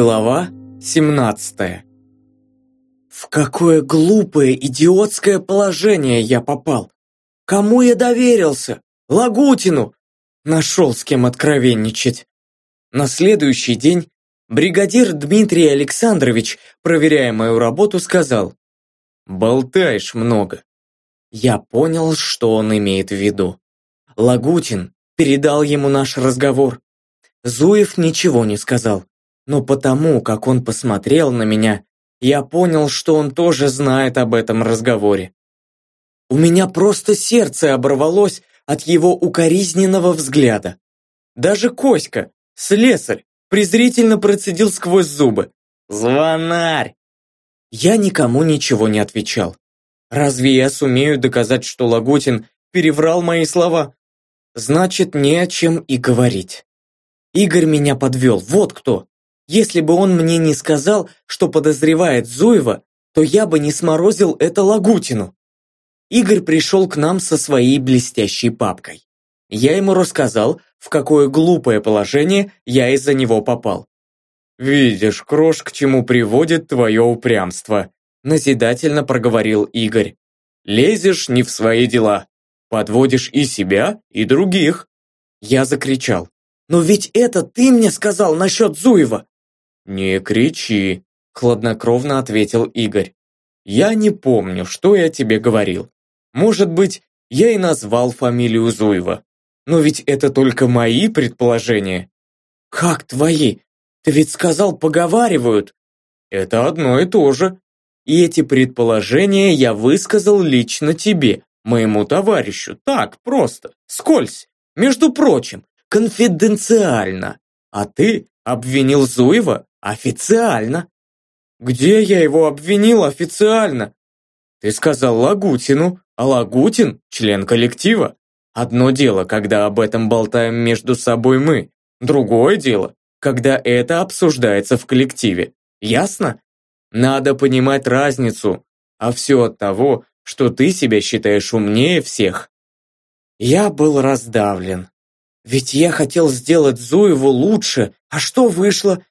Глава 17 В какое глупое, идиотское положение я попал! Кому я доверился? Лагутину! Нашел с кем откровенничать. На следующий день бригадир Дмитрий Александрович, проверяя мою работу, сказал «Болтаешь много». Я понял, что он имеет в виду. Лагутин передал ему наш разговор. Зуев ничего не сказал но потому, как он посмотрел на меня, я понял, что он тоже знает об этом разговоре. У меня просто сердце оборвалось от его укоризненного взгляда. Даже Коська, слесарь, презрительно процедил сквозь зубы. «Звонарь!» Я никому ничего не отвечал. Разве я сумею доказать, что Лагутин переврал мои слова? Значит, не о чем и говорить. Игорь меня подвел, вот кто. Если бы он мне не сказал, что подозревает Зуева, то я бы не сморозил это Лагутину. Игорь пришел к нам со своей блестящей папкой. Я ему рассказал, в какое глупое положение я из-за него попал. «Видишь, Крош, к чему приводит твое упрямство», назидательно проговорил Игорь. «Лезешь не в свои дела, подводишь и себя, и других». Я закричал. «Но ведь это ты мне сказал насчет Зуева! «Не кричи», – хладнокровно ответил Игорь. «Я не помню, что я тебе говорил. Может быть, я и назвал фамилию Зуева. Но ведь это только мои предположения». «Как твои? Ты ведь сказал, поговаривают». «Это одно и то же. И эти предположения я высказал лично тебе, моему товарищу, так, просто, скользь, между прочим, конфиденциально. А ты обвинил Зуева Официально. Где я его обвинил официально? Ты сказал Лагутину, а Лагутин – член коллектива. Одно дело, когда об этом болтаем между собой мы. Другое дело, когда это обсуждается в коллективе. Ясно? Надо понимать разницу, а все от того, что ты себя считаешь умнее всех. Я был раздавлен. Ведь я хотел сделать Зуеву лучше, а что вышло?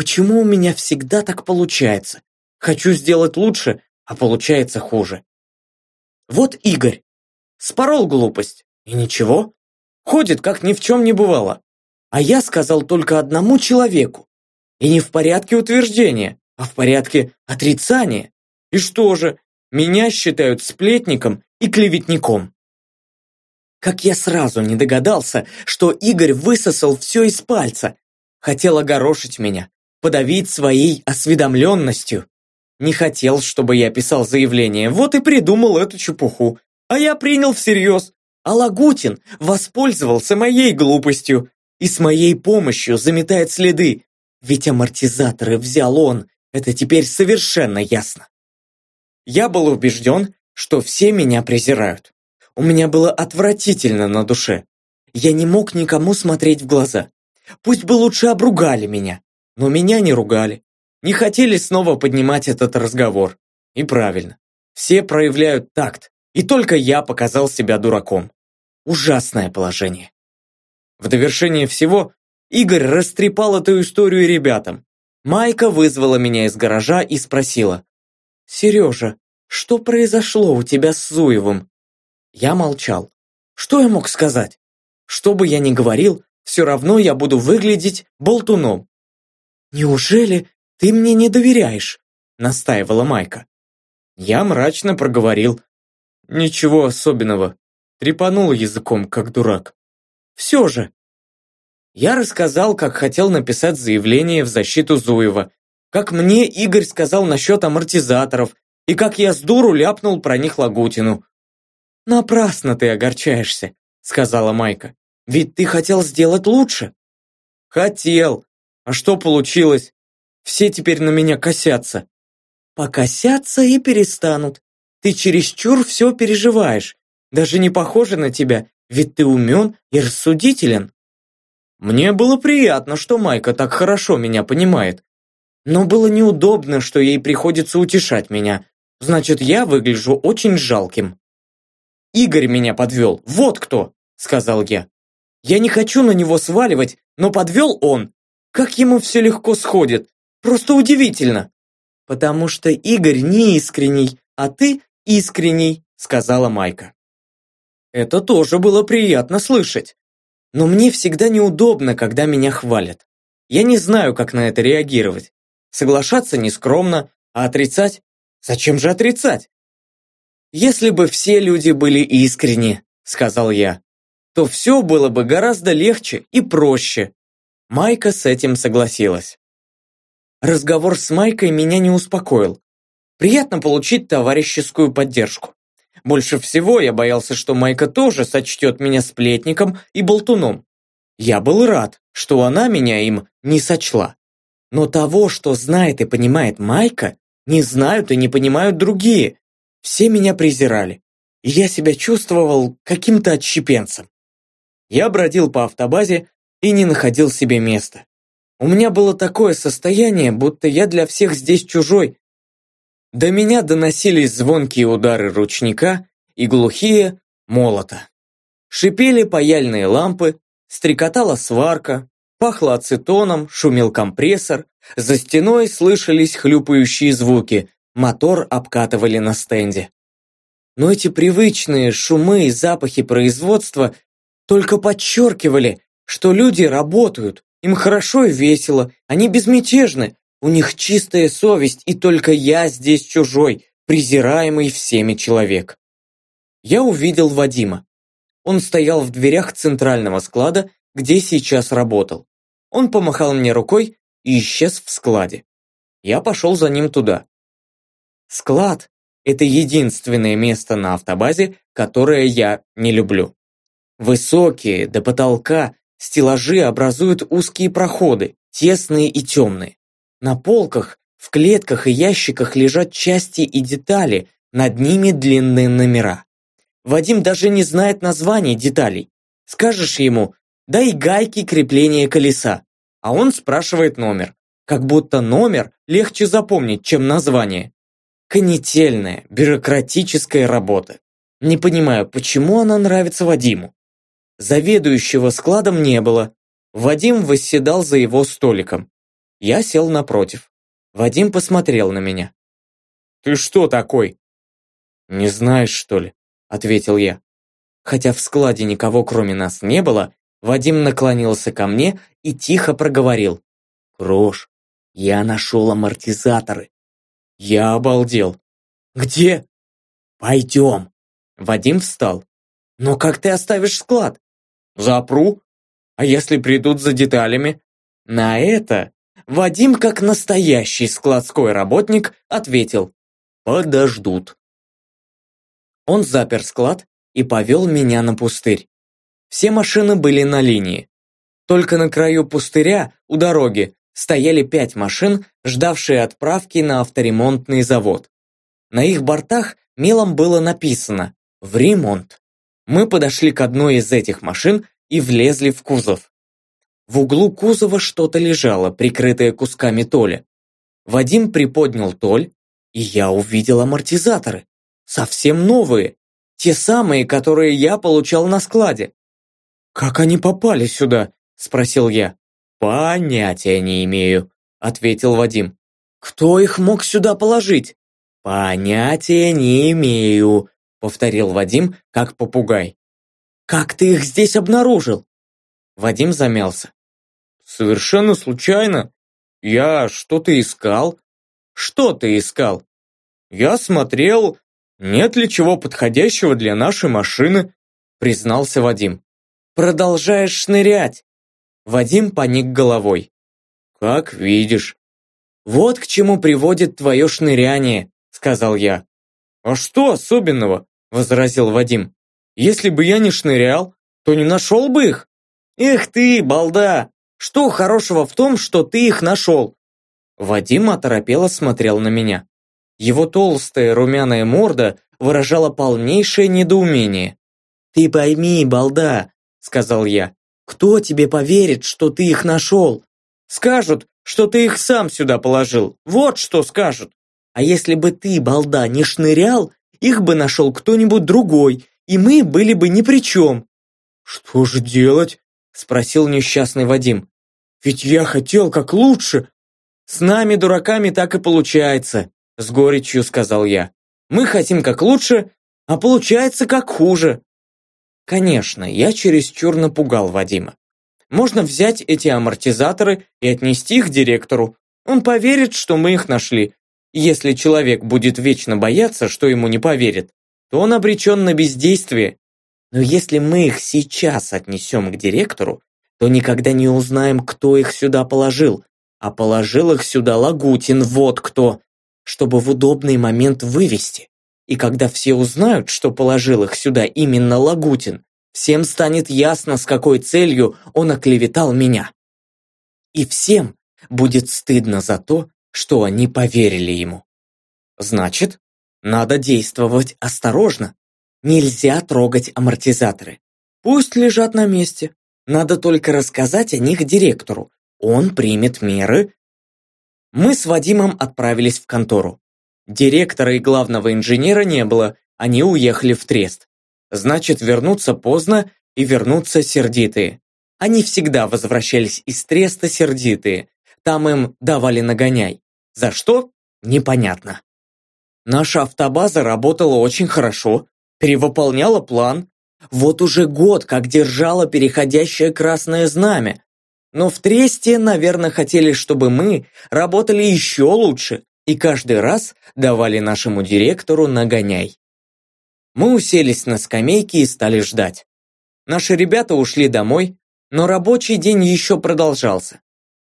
Почему у меня всегда так получается? Хочу сделать лучше, а получается хуже. Вот Игорь. Спорол глупость. И ничего. Ходит, как ни в чем не бывало. А я сказал только одному человеку. И не в порядке утверждения, а в порядке отрицания. И что же, меня считают сплетником и клеветником. Как я сразу не догадался, что Игорь высосал все из пальца. Хотел огорошить меня, подавить своей осведомленностью. Не хотел, чтобы я писал заявление, вот и придумал эту чепуху. А я принял всерьез. А Лагутин воспользовался моей глупостью и с моей помощью заметает следы. Ведь амортизаторы взял он, это теперь совершенно ясно. Я был убежден, что все меня презирают. У меня было отвратительно на душе. Я не мог никому смотреть в глаза. Пусть бы лучше обругали меня. Но меня не ругали, не хотели снова поднимать этот разговор. И правильно, все проявляют такт, и только я показал себя дураком. Ужасное положение. В довершение всего, Игорь растрепал эту историю ребятам. Майка вызвала меня из гаража и спросила, «Сережа, что произошло у тебя с Зуевым?» Я молчал. Что я мог сказать? Что бы я ни говорил, все равно я буду выглядеть болтуном. «Неужели ты мне не доверяешь?» – настаивала Майка. Я мрачно проговорил. «Ничего особенного». Трепанул языком, как дурак. «Все же». Я рассказал, как хотел написать заявление в защиту Зуева, как мне Игорь сказал насчет амортизаторов, и как я с дуру ляпнул про них Лагутину. «Напрасно ты огорчаешься», — сказала Майка. «Ведь ты хотел сделать лучше». «Хотел, а что получилось? Все теперь на меня косятся. Покосятся и перестанут. Ты чересчур все переживаешь. Даже не похоже на тебя, ведь ты умен и рассудителен. Мне было приятно, что Майка так хорошо меня понимает. Но было неудобно, что ей приходится утешать меня. Значит, я выгляжу очень жалким. Игорь меня подвел, вот кто, сказал я. Я не хочу на него сваливать, но подвел он. Как ему все легко сходит. Просто удивительно. Потому что Игорь не искренний, а ты искренний, сказала Майка. Это тоже было приятно слышать. Но мне всегда неудобно, когда меня хвалят. Я не знаю, как на это реагировать. Соглашаться нескромно, а отрицать? Зачем же отрицать? Если бы все люди были искренни, сказал я, то все было бы гораздо легче и проще. Майка с этим согласилась. Разговор с Майкой меня не успокоил. Приятно получить товарищескую поддержку. Больше всего я боялся, что Майка тоже сочтет меня сплетником и болтуном. Я был рад, что она меня им не сочла. Но того, что знает и понимает Майка, не знают и не понимают другие. Все меня презирали. И я себя чувствовал каким-то отщепенцем. Я бродил по автобазе и не находил себе места. У меня было такое состояние, будто я для всех здесь чужой. До меня доносились звонкие удары ручника и глухие молота. Шипели паяльные лампы, стрекотала сварка, пахло ацетоном, шумел компрессор, за стеной слышались хлюпающие звуки, мотор обкатывали на стенде. Но эти привычные шумы и запахи производства только подчеркивали, что люди работают, им хорошо и весело, они безмятежны, у них чистая совесть, и только я здесь чужой, презираемый всеми человек. Я увидел Вадима. Он стоял в дверях центрального склада, где сейчас работал. Он помахал мне рукой и исчез в складе. Я пошел за ним туда. Склад – это единственное место на автобазе, которое я не люблю. Высокие, до потолка, стеллажи образуют узкие проходы, тесные и темные. На полках, в клетках и ящиках лежат части и детали, над ними длинные номера. Вадим даже не знает названий деталей. Скажешь ему «дай гайки крепления колеса», а он спрашивает номер, как будто номер легче запомнить, чем название. Конетельная, бюрократическая работа. Не понимаю, почему она нравится Вадиму. Заведующего складом не было. Вадим восседал за его столиком. Я сел напротив. Вадим посмотрел на меня. «Ты что такой?» «Не знаешь, что ли?» – ответил я. Хотя в складе никого кроме нас не было, Вадим наклонился ко мне и тихо проговорил. «Крош, я нашел амортизаторы». Я обалдел. «Где?» «Пойдем». Вадим встал. «Но как ты оставишь склад?» «Запру. А если придут за деталями?» На это Вадим, как настоящий складской работник, ответил «Подождут». Он запер склад и повел меня на пустырь. Все машины были на линии. Только на краю пустыря, у дороги, стояли пять машин, ждавшие отправки на авторемонтный завод. На их бортах мелом было написано «В ремонт». Мы подошли к одной из этих машин и влезли в кузов. В углу кузова что-то лежало, прикрытое кусками толя. Вадим приподнял толь, и я увидел амортизаторы. Совсем новые. Те самые, которые я получал на складе. «Как они попали сюда?» – спросил я. «Понятия не имею», – ответил Вадим. «Кто их мог сюда положить?» «Понятия не имею», – повторил Вадим, как попугай. «Как ты их здесь обнаружил?» Вадим замялся. Совершенно случайно. Я что-то искал. Что ты искал? Я смотрел, нет ли чего подходящего для нашей машины, признался Вадим. Продолжаешь шнырять. Вадим поник головой. Как видишь. Вот к чему приводит твое шныряние, сказал я. А что особенного? Возразил Вадим. Если бы я не шнырял, то не нашел бы их. Эх ты, балда, что хорошего в том, что ты их нашел?» Вадим оторопело смотрел на меня. Его толстая румяная морда выражала полнейшее недоумение. «Ты пойми, балда», — сказал я, — «кто тебе поверит, что ты их нашел? Скажут, что ты их сам сюда положил, вот что скажут. А если бы ты, балда, не шнырял, их бы нашел кто-нибудь другой, и мы были бы ни при чем». «Что же делать?» — спросил несчастный Вадим. Ведь я хотел как лучше. С нами, дураками, так и получается, с горечью сказал я. Мы хотим как лучше, а получается как хуже. Конечно, я чересчур напугал Вадима. Можно взять эти амортизаторы и отнести их директору. Он поверит, что мы их нашли. Если человек будет вечно бояться, что ему не поверят, то он обречен на бездействие. Но если мы их сейчас отнесем к директору, то никогда не узнаем, кто их сюда положил. А положил их сюда Лагутин, вот кто, чтобы в удобный момент вывести. И когда все узнают, что положил их сюда именно Лагутин, всем станет ясно, с какой целью он оклеветал меня. И всем будет стыдно за то, что они поверили ему. Значит, надо действовать осторожно. Нельзя трогать амортизаторы. Пусть лежат на месте. Надо только рассказать о них директору. Он примет меры. Мы с Вадимом отправились в контору. Директора и главного инженера не было, они уехали в Трест. Значит, вернуться поздно и вернуться сердитые. Они всегда возвращались из Треста сердитые. Там им давали нагоняй. За что? Непонятно. Наша автобаза работала очень хорошо, перевыполняла план. Вот уже год, как держала переходящее красное знамя. Но в Тресте, наверное, хотели, чтобы мы работали еще лучше и каждый раз давали нашему директору нагоняй. Мы уселись на скамейке и стали ждать. Наши ребята ушли домой, но рабочий день еще продолжался.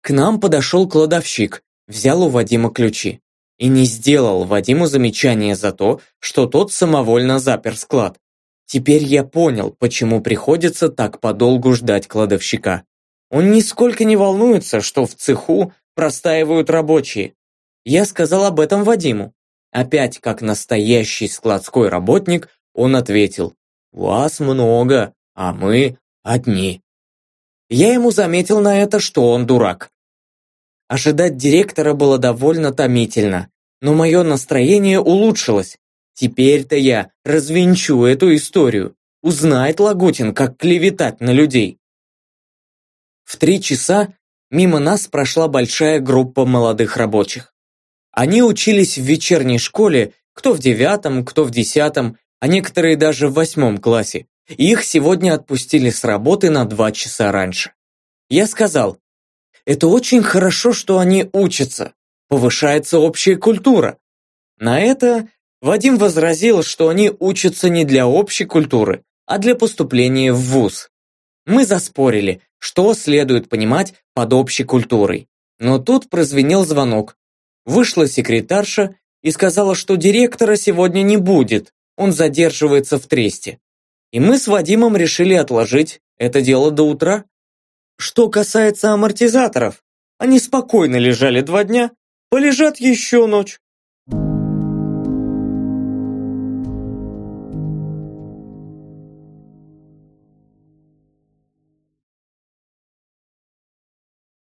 К нам подошел кладовщик, взял у Вадима ключи и не сделал Вадиму замечание за то, что тот самовольно запер склад. Теперь я понял, почему приходится так подолгу ждать кладовщика. Он нисколько не волнуется, что в цеху простаивают рабочие. Я сказал об этом Вадиму. Опять, как настоящий складской работник, он ответил, «Вас много, а мы одни». Я ему заметил на это, что он дурак. Ожидать директора было довольно томительно, но мое настроение улучшилось. Теперь-то я развенчу эту историю. Узнает Лагутин, как клеветать на людей. В три часа мимо нас прошла большая группа молодых рабочих. Они учились в вечерней школе, кто в девятом, кто в десятом, а некоторые даже в восьмом классе. Их сегодня отпустили с работы на два часа раньше. Я сказал, это очень хорошо, что они учатся. Повышается общая культура. На это Вадим возразил, что они учатся не для общей культуры, а для поступления в ВУЗ. Мы заспорили, что следует понимать под общей культурой. Но тут прозвенел звонок. Вышла секретарша и сказала, что директора сегодня не будет, он задерживается в тресте. И мы с Вадимом решили отложить это дело до утра. Что касается амортизаторов, они спокойно лежали два дня, полежат еще ночь.